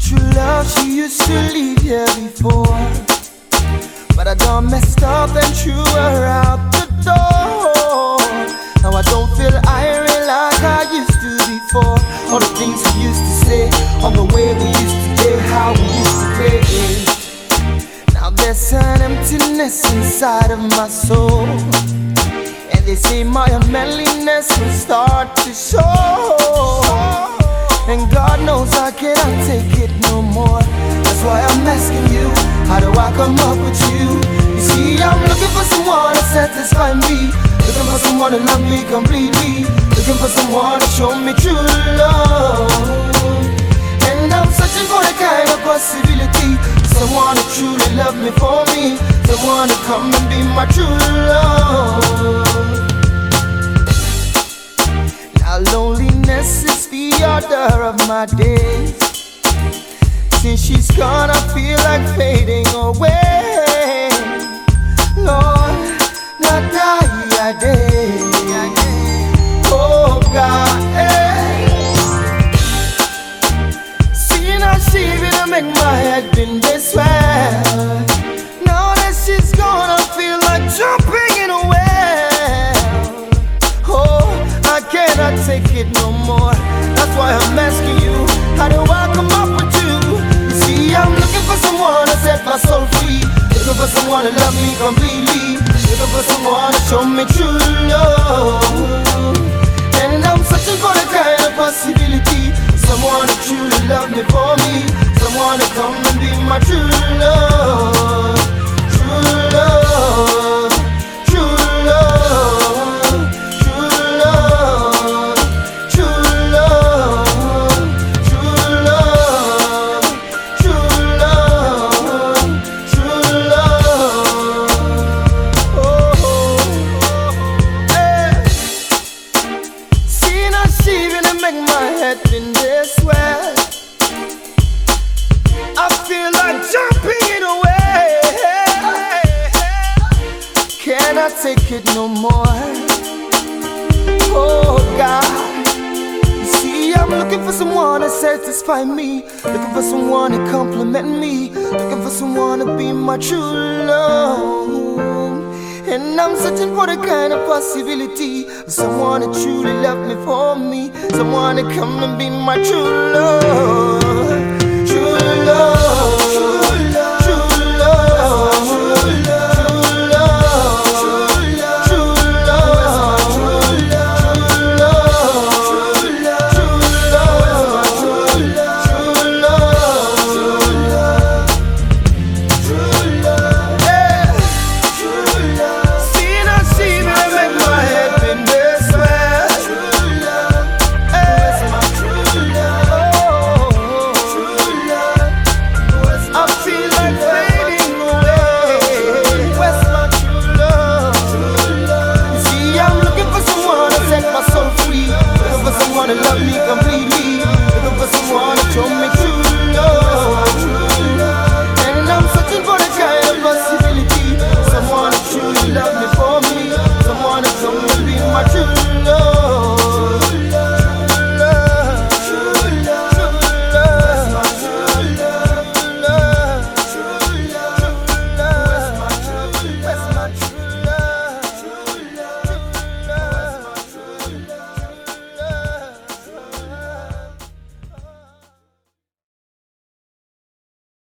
she used to leave here before. But I done messed up and threw her out the door. Now I don't feel iron like I used to before. All the things we used to say, on the way we used to play, how we used to play. Now there's an emptiness inside of my soul. And they say my unmanliness will start to show. And God knows I cannot take it no more. That's why I'm asking you, how do I come up with you? You see, I'm looking for someone to satisfy me. Looking for someone to love me completely. Looking for someone to show me true love. And I'm searching for the kind of possibility. Someone to truly love me for me. Someone to come and be my true love. My days. Since she's gone, I feel like fading away. Lord, not die a day. Oh God, eh. Seeing how she gonna make my head been this way. Now that she's gone, I feel like jumping in a well. Oh, I cannot take it no more. Soul free. Looking for someone to love me completely. Looking for someone to show me true love. And I'm searching for the kind of possibility. Someone to truly love me for me. Someone to come and be my true It no more? Oh God. You see, I'm looking for someone to satisfy me. Looking for someone to compliment me. Looking for someone to be my true love. And I'm searching for the kind of possibility of someone to truly love me for me. Someone to come and be my true love.